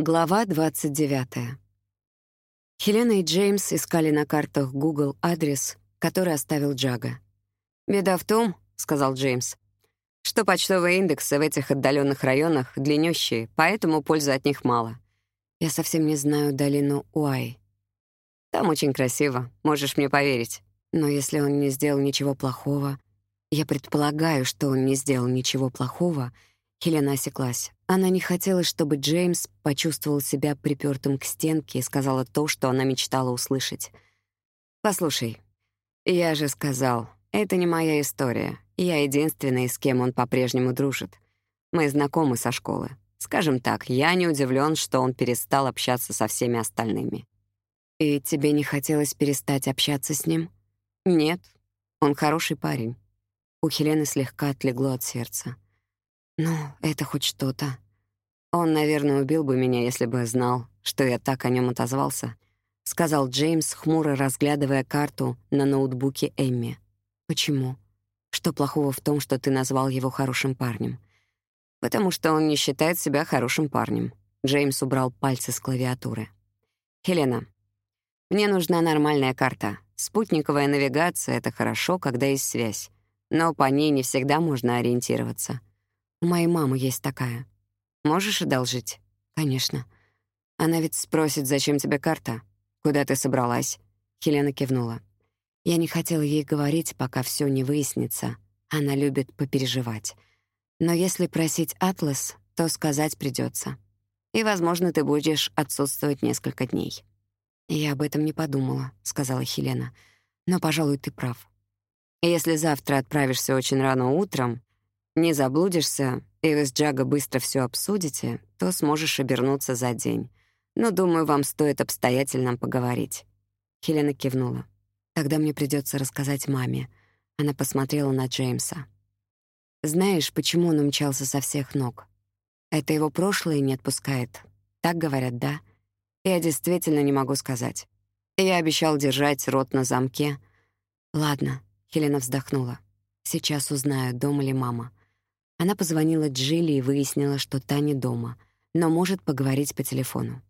Глава 29. Хелена и Джеймс искали на картах Google адрес, который оставил Джага. «Беда в том, — сказал Джеймс, — что почтовые индексы в этих отдаленных районах длиннющие, поэтому пользы от них мало. Я совсем не знаю долину Уай. Там очень красиво, можешь мне поверить. Но если он не сделал ничего плохого... Я предполагаю, что он не сделал ничего плохого — Хелена осеклась. Она не хотела, чтобы Джеймс почувствовал себя припёртым к стенке и сказала то, что она мечтала услышать. «Послушай, я же сказал, это не моя история. Я единственный, с кем он по-прежнему дружит. Мы знакомы со школы. Скажем так, я не удивлен, что он перестал общаться со всеми остальными». «И тебе не хотелось перестать общаться с ним?» «Нет, он хороший парень». У Хелены слегка отлегло от сердца. Ну, это хоть что-то. Он, наверное, убил бы меня, если бы знал, что я так о нем отозвался, сказал Джеймс, хмуро разглядывая карту на ноутбуке Эмми. Почему? Что плохого в том, что ты назвал его хорошим парнем? Потому что он не считает себя хорошим парнем. Джеймс убрал пальцы с клавиатуры. Хелена, мне нужна нормальная карта. Спутниковая навигация — это хорошо, когда есть связь. Но по ней не всегда можно ориентироваться. У моей мамы есть такая. Можешь одолжить? Конечно. Она ведь спросит, зачем тебе карта? Куда ты собралась? Хелена кивнула. Я не хотела ей говорить, пока все не выяснится. Она любит попереживать. Но если просить атлас, то сказать придется. И, возможно, ты будешь отсутствовать несколько дней. Я об этом не подумала, сказала Хелена. Но, пожалуй, ты прав. Если завтра отправишься очень рано утром, не заблудишься, и вы с Джага быстро все обсудите, то сможешь обернуться за день. Но, думаю, вам стоит обстоятельно поговорить». Хелена кивнула. «Тогда мне придется рассказать маме». Она посмотрела на Джеймса. «Знаешь, почему он умчался со всех ног? Это его прошлое не отпускает. Так говорят, да? Я действительно не могу сказать. Я обещал держать рот на замке». «Ладно», — Хелена вздохнула. «Сейчас узнаю, дома ли мама». Она позвонила Джилли и выяснила, что та не дома, но может поговорить по телефону.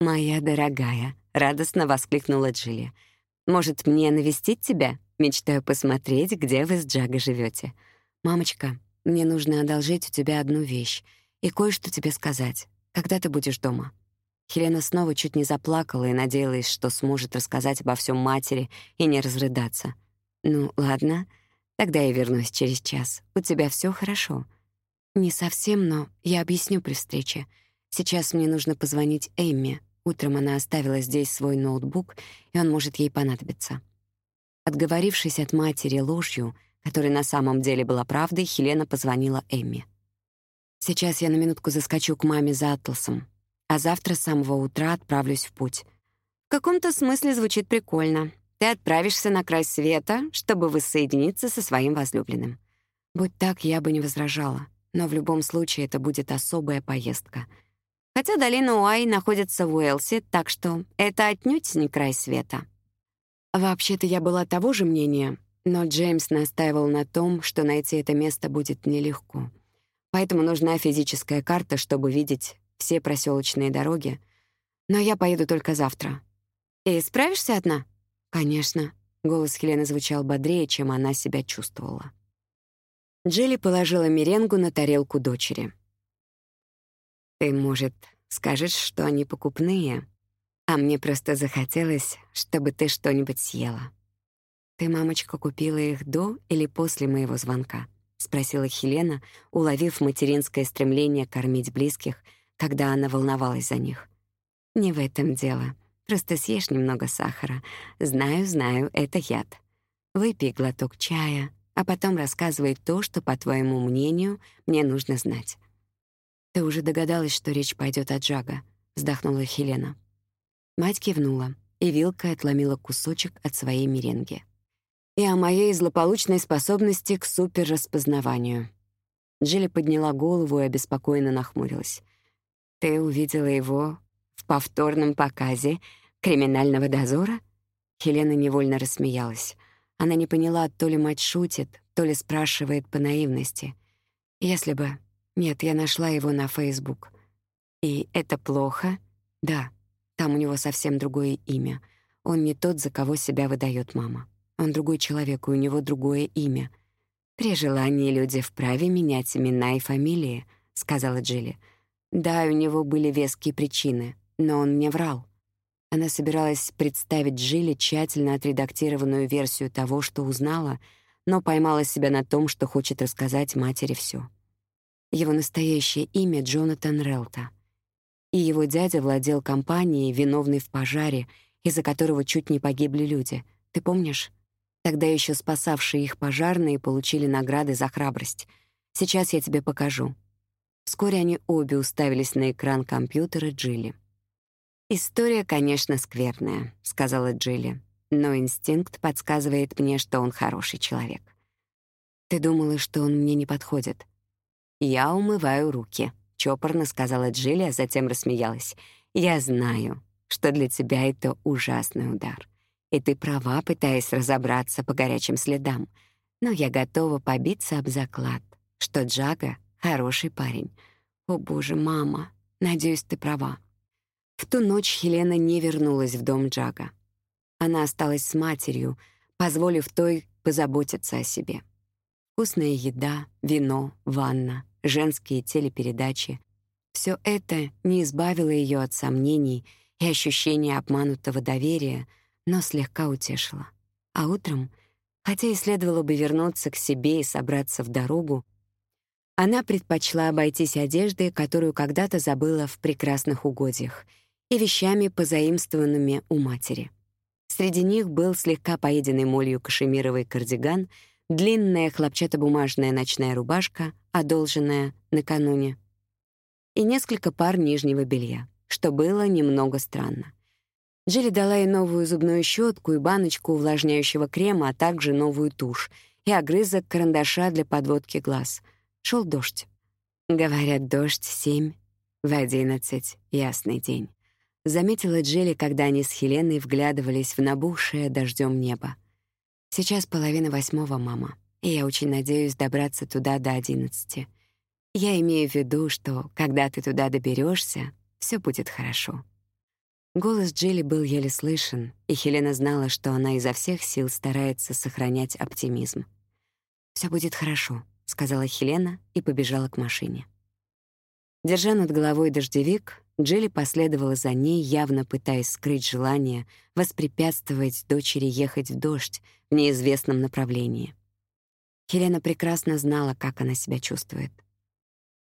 «Моя дорогая», — радостно воскликнула Джилли. «Может, мне навестить тебя? Мечтаю посмотреть, где вы с Джага живете. Мамочка, мне нужно одолжить у тебя одну вещь и кое-что тебе сказать. Когда ты будешь дома?» Хелена снова чуть не заплакала и надеялась, что сможет рассказать обо всем матери и не разрыдаться. «Ну, ладно», Тогда я вернусь через час. У тебя все хорошо?» «Не совсем, но я объясню при встрече. Сейчас мне нужно позвонить Эмме. Утром она оставила здесь свой ноутбук, и он может ей понадобиться». Отговорившись от матери ложью, которая на самом деле была правдой, Хелена позвонила Эмме. «Сейчас я на минутку заскочу к маме за атласом, а завтра с самого утра отправлюсь в путь». «В каком-то смысле звучит прикольно. Ты отправишься на край света, чтобы воссоединиться со своим возлюбленным. Будь так, я бы не возражала, но в любом случае это будет особая поездка. Хотя долина Уай находится в Уэлсе, так что это отнюдь не край света. Вообще-то я была того же мнения, но Джеймс настаивал на том, что найти это место будет нелегко. Поэтому нужна физическая карта, чтобы видеть все проселочные дороги. Но я поеду только завтра. И справишься одна? «Конечно», — голос Хелены звучал бодрее, чем она себя чувствовала. Джилли положила меренгу на тарелку дочери. «Ты, может, скажешь, что они покупные, а мне просто захотелось, чтобы ты что-нибудь съела». «Ты, мамочка, купила их до или после моего звонка?» — спросила Хелена, уловив материнское стремление кормить близких, когда она волновалась за них. «Не в этом дело. Просто съешь немного сахара. Знаю, знаю, это яд. Выпей глоток чая, а потом рассказывай то, что, по твоему мнению, мне нужно знать. Ты уже догадалась, что речь пойдет о Джага, вздохнула Хелена. Мать кивнула, и вилкой отломила кусочек от своей меренги. И о моей злополучной способности к суперраспознаванию. Джилли подняла голову и обеспокоенно нахмурилась. Ты увидела его в повторном показе криминального дозора? Хелена невольно рассмеялась. Она не поняла, то ли мать шутит, то ли спрашивает по наивности. Если бы... Нет, я нашла его на Facebook. И это плохо? Да. Там у него совсем другое имя. Он не тот, за кого себя выдает мама. Он другой человек, и у него другое имя. При желании люди вправе менять имена и фамилии, сказала Джилли. Да, у него были веские причины, но он мне врал. Она собиралась представить Джилли тщательно отредактированную версию того, что узнала, но поймала себя на том, что хочет рассказать матери все. Его настоящее имя — Джонатан Релта. И его дядя владел компанией, виновной в пожаре, из-за которого чуть не погибли люди. Ты помнишь? Тогда еще спасавшие их пожарные получили награды за храбрость. Сейчас я тебе покажу. Вскоре они обе уставились на экран компьютера Джилли. «История, конечно, скверная», — сказала Джилли, «но инстинкт подсказывает мне, что он хороший человек». «Ты думала, что он мне не подходит?» «Я умываю руки», — чопорно сказала Джилли, а затем рассмеялась. «Я знаю, что для тебя это ужасный удар. И ты права, пытаясь разобраться по горячим следам. Но я готова побиться об заклад, что Джага — хороший парень. О, боже, мама, надеюсь, ты права». В ту ночь Хелена не вернулась в дом Джага. Она осталась с матерью, позволив той позаботиться о себе. Вкусная еда, вино, ванна, женские телепередачи — все это не избавило ее от сомнений и ощущения обманутого доверия, но слегка утешило. А утром, хотя и следовало бы вернуться к себе и собраться в дорогу, она предпочла обойтись одеждой, которую когда-то забыла в прекрасных угодьях — и вещами, позаимствованными у матери. Среди них был слегка поеденный молью кашемировый кардиган, длинная хлопчатобумажная ночная рубашка, одолженная накануне, и несколько пар нижнего белья, что было немного странно. Джилли дала ей новую зубную щетку и баночку увлажняющего крема, а также новую тушь и огрызок карандаша для подводки глаз. Шел дождь. Говорят, дождь семь в одиннадцать, ясный день заметила Джелли, когда они с Хеленой вглядывались в набухшее дождем небо. Сейчас половина восьмого, мама, и я очень надеюсь добраться туда до одиннадцати. Я имею в виду, что когда ты туда доберешься, все будет хорошо. Голос Джилли был еле слышен, и Хелена знала, что она изо всех сил старается сохранять оптимизм. Все будет хорошо», — сказала Хелена и побежала к машине. Держа над головой дождевик, Джилли последовала за ней, явно пытаясь скрыть желание воспрепятствовать дочери ехать в дождь в неизвестном направлении. Хелена прекрасно знала, как она себя чувствует.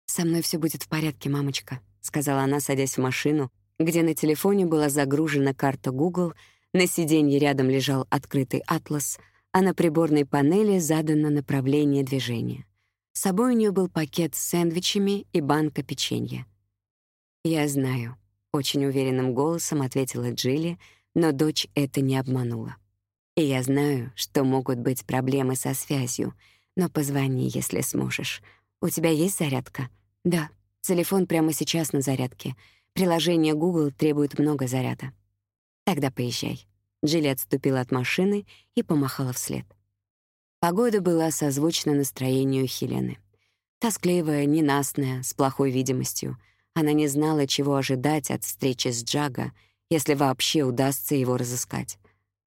«Со мной все будет в порядке, мамочка», — сказала она, садясь в машину, где на телефоне была загружена карта Google, на сиденье рядом лежал открытый атлас, а на приборной панели задано направление движения. С собой у нее был пакет с сэндвичами и банка печенья. «Я знаю», — очень уверенным голосом ответила Джилли, но дочь это не обманула. «И я знаю, что могут быть проблемы со связью, но позвони, если сможешь. У тебя есть зарядка?» «Да, телефон прямо сейчас на зарядке. Приложение Google требует много заряда». «Тогда поезжай». Джилли отступила от машины и помахала вслед. Погода была созвучна настроению Хелены. Тоскливая, ненастная, с плохой видимостью — она не знала, чего ожидать от встречи с Джага, если вообще удастся его разыскать.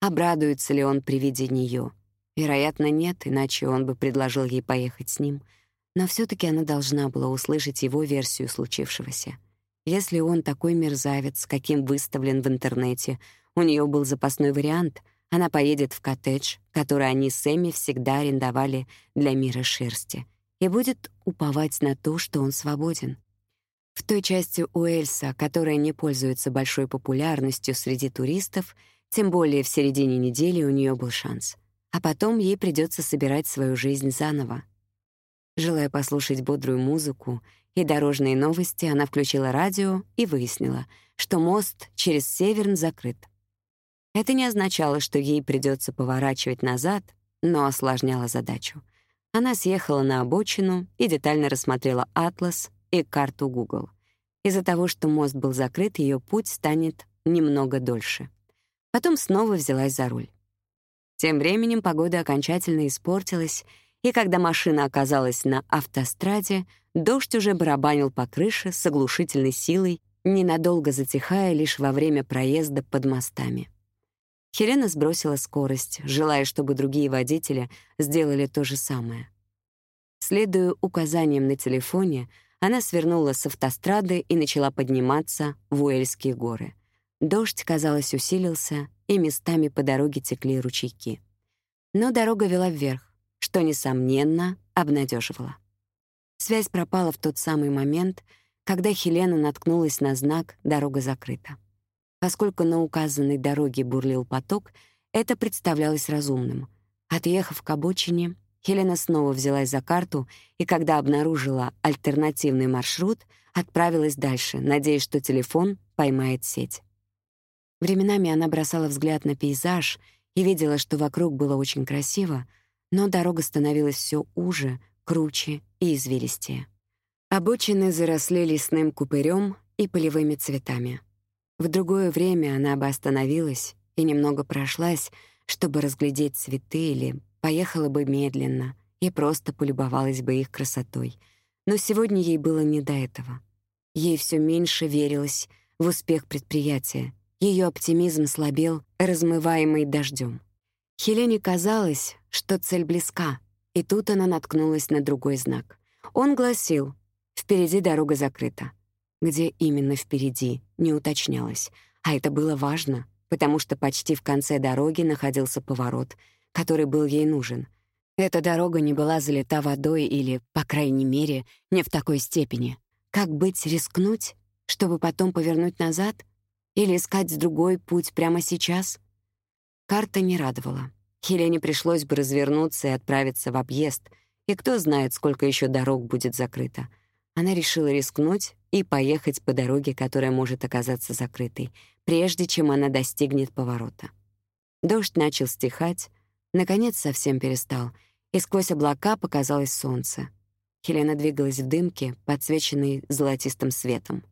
Обрадуется ли он при виде нее? Вероятно, нет, иначе он бы предложил ей поехать с ним. Но все таки она должна была услышать его версию случившегося. Если он такой мерзавец, каким выставлен в интернете, у нее был запасной вариант — она поедет в коттедж, который они с Эми всегда арендовали для мира шерсти, и будет уповать на то, что он свободен. В той части Уэльса, которая не пользуется большой популярностью среди туристов, тем более в середине недели у нее был шанс. А потом ей придется собирать свою жизнь заново. Желая послушать бодрую музыку и дорожные новости, она включила радио и выяснила, что мост через Северн закрыт. Это не означало, что ей придется поворачивать назад, но осложняло задачу. Она съехала на обочину и детально рассмотрела атлас, и карту Google. Из-за того, что мост был закрыт, ее путь станет немного дольше. Потом снова взялась за руль. Тем временем погода окончательно испортилась, и когда машина оказалась на автостраде, дождь уже барабанил по крыше с оглушительной силой, ненадолго затихая лишь во время проезда под мостами. Хелена сбросила скорость, желая, чтобы другие водители сделали то же самое. Следуя указаниям на телефоне, она свернула с автострады и начала подниматься в Уэльские горы. Дождь, казалось, усилился, и местами по дороге текли ручейки. Но дорога вела вверх, что, несомненно, обнадеживало. Связь пропала в тот самый момент, когда Хелена наткнулась на знак «Дорога закрыта». Поскольку на указанной дороге бурлил поток, это представлялось разумным. Отъехав к обочине, Хелена снова взялась за карту и, когда обнаружила альтернативный маршрут, отправилась дальше, надеясь, что телефон поймает сеть. Временами она бросала взгляд на пейзаж и видела, что вокруг было очень красиво, но дорога становилась все уже, круче и извилистее. Обочины заросли лесным купырем и полевыми цветами. В другое время она бы остановилась и немного прошлась, чтобы разглядеть цветы или поехала бы медленно и просто полюбовалась бы их красотой. Но сегодня ей было не до этого. Ей все меньше верилось в успех предприятия. Ее оптимизм слабел, размываемый дождем. Хелене казалось, что цель близка, и тут она наткнулась на другой знак. Он гласил «Впереди дорога закрыта». Где именно впереди, не уточнялось. А это было важно, потому что почти в конце дороги находился поворот — который был ей нужен. Эта дорога не была залита водой или, по крайней мере, не в такой степени. Как быть, рискнуть, чтобы потом повернуть назад? Или искать другой путь прямо сейчас? Карта не радовала. Хелене пришлось бы развернуться и отправиться в объезд, и кто знает, сколько еще дорог будет закрыто. Она решила рискнуть и поехать по дороге, которая может оказаться закрытой, прежде чем она достигнет поворота. Дождь начал стихать, Наконец совсем перестал, и сквозь облака показалось солнце. Хелена двигалась в дымке, подсвеченной золотистым светом.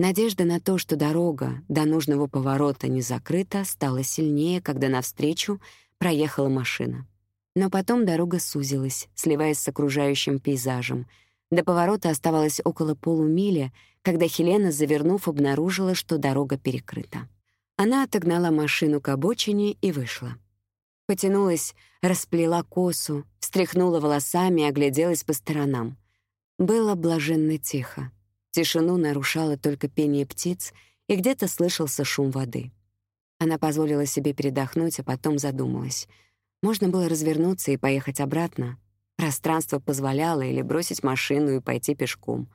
Надежда на то, что дорога до нужного поворота не закрыта, стала сильнее, когда навстречу проехала машина. Но потом дорога сузилась, сливаясь с окружающим пейзажем. До поворота оставалось около полумили, когда Хелена, завернув, обнаружила, что дорога перекрыта. Она отогнала машину к обочине и вышла. Потянулась, расплела косу, встряхнула волосами и огляделась по сторонам. Было блаженно тихо. Тишину нарушало только пение птиц, и где-то слышался шум воды. Она позволила себе передохнуть, а потом задумалась. Можно было развернуться и поехать обратно. Пространство позволяло или бросить машину и пойти пешком.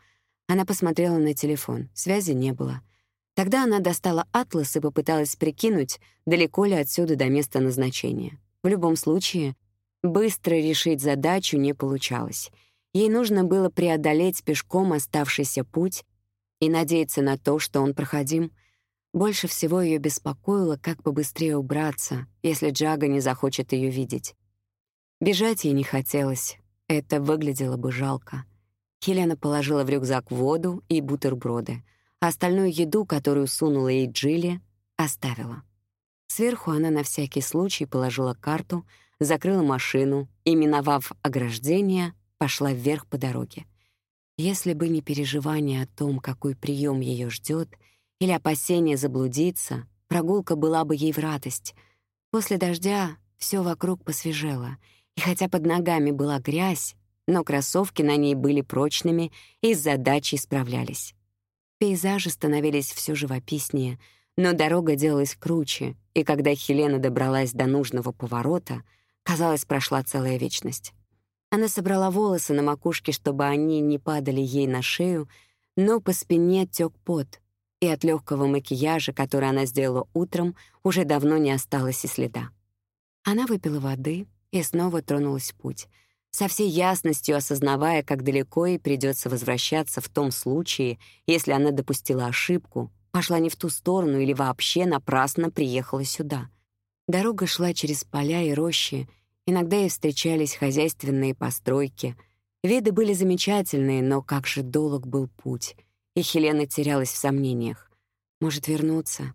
Она посмотрела на телефон. Связи не было. Тогда она достала атлас и попыталась прикинуть, далеко ли отсюда до места назначения. В любом случае, быстро решить задачу не получалось. Ей нужно было преодолеть пешком оставшийся путь и надеяться на то, что он проходим. Больше всего ее беспокоило, как побыстрее убраться, если Джага не захочет ее видеть. Бежать ей не хотелось, это выглядело бы жалко. Хелена положила в рюкзак воду и бутерброды, а остальную еду, которую сунула ей Джилли, оставила. Сверху она на всякий случай положила карту, закрыла машину и, миновав ограждение, пошла вверх по дороге. Если бы не переживание о том, какой прием ее ждет, или опасение заблудиться, прогулка была бы ей в радость. После дождя все вокруг посвежело, и хотя под ногами была грязь, но кроссовки на ней были прочными и с задачей справлялись. Пейзажи становились все живописнее — но дорога делалась круче, и когда Хелена добралась до нужного поворота, казалось, прошла целая вечность. Она собрала волосы на макушке, чтобы они не падали ей на шею, но по спине тёк пот, и от легкого макияжа, который она сделала утром, уже давно не осталось и следа. Она выпила воды и снова тронулась в путь, со всей ясностью осознавая, как далеко ей придется возвращаться в том случае, если она допустила ошибку, пошла не в ту сторону или вообще напрасно приехала сюда. Дорога шла через поля и рощи, иногда и встречались хозяйственные постройки. Виды были замечательные, но как же долг был путь, и Хелена терялась в сомнениях. Может вернуться?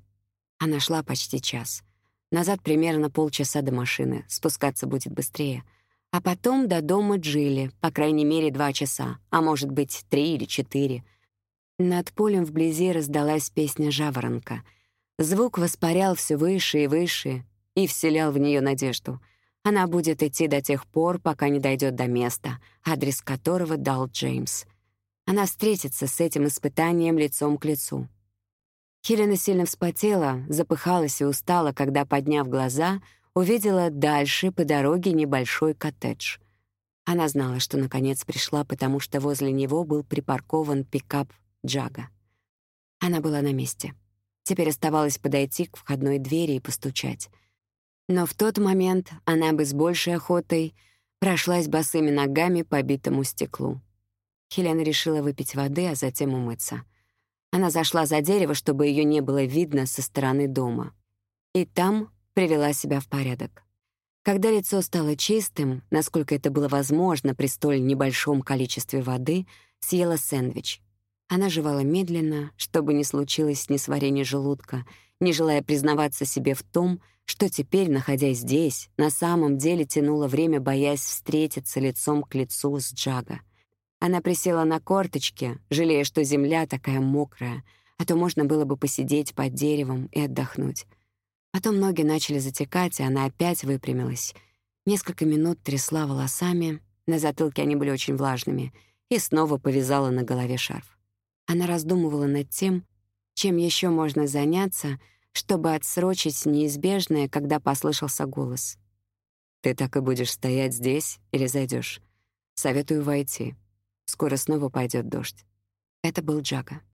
Она шла почти час. Назад примерно полчаса до машины, спускаться будет быстрее. А потом до дома Джилли, по крайней мере, два часа, а может быть, три или четыре. Над полем вблизи раздалась песня жаворонка. Звук воспарял все выше и выше и вселял в нее надежду. Она будет идти до тех пор, пока не дойдет до места, адрес которого дал Джеймс. Она встретится с этим испытанием лицом к лицу. Хелена сильно вспотела, запыхалась и устала, когда, подняв глаза, увидела дальше по дороге небольшой коттедж. Она знала, что наконец пришла, потому что возле него был припаркован пикап Джага. Она была на месте. Теперь оставалось подойти к входной двери и постучать. Но в тот момент она бы с большей охотой прошлась босыми ногами по битому стеклу. Хелена решила выпить воды, а затем умыться. Она зашла за дерево, чтобы ее не было видно со стороны дома. И там привела себя в порядок. Когда лицо стало чистым, насколько это было возможно при столь небольшом количестве воды, съела сэндвич. Она жевала медленно, чтобы не случилось несварение желудка, не желая признаваться себе в том, что теперь, находясь здесь, на самом деле тянуло время, боясь встретиться лицом к лицу с Джага. Она присела на корточки, жалея, что земля такая мокрая, а то можно было бы посидеть под деревом и отдохнуть. Потом ноги начали затекать, и она опять выпрямилась. Несколько минут трясла волосами, на затылке они были очень влажными, и снова повязала на голове шарф. Она раздумывала над тем, чем еще можно заняться, чтобы отсрочить неизбежное, когда послышался голос. «Ты так и будешь стоять здесь или зайдешь? Советую войти. Скоро снова пойдет дождь. Это был Джага.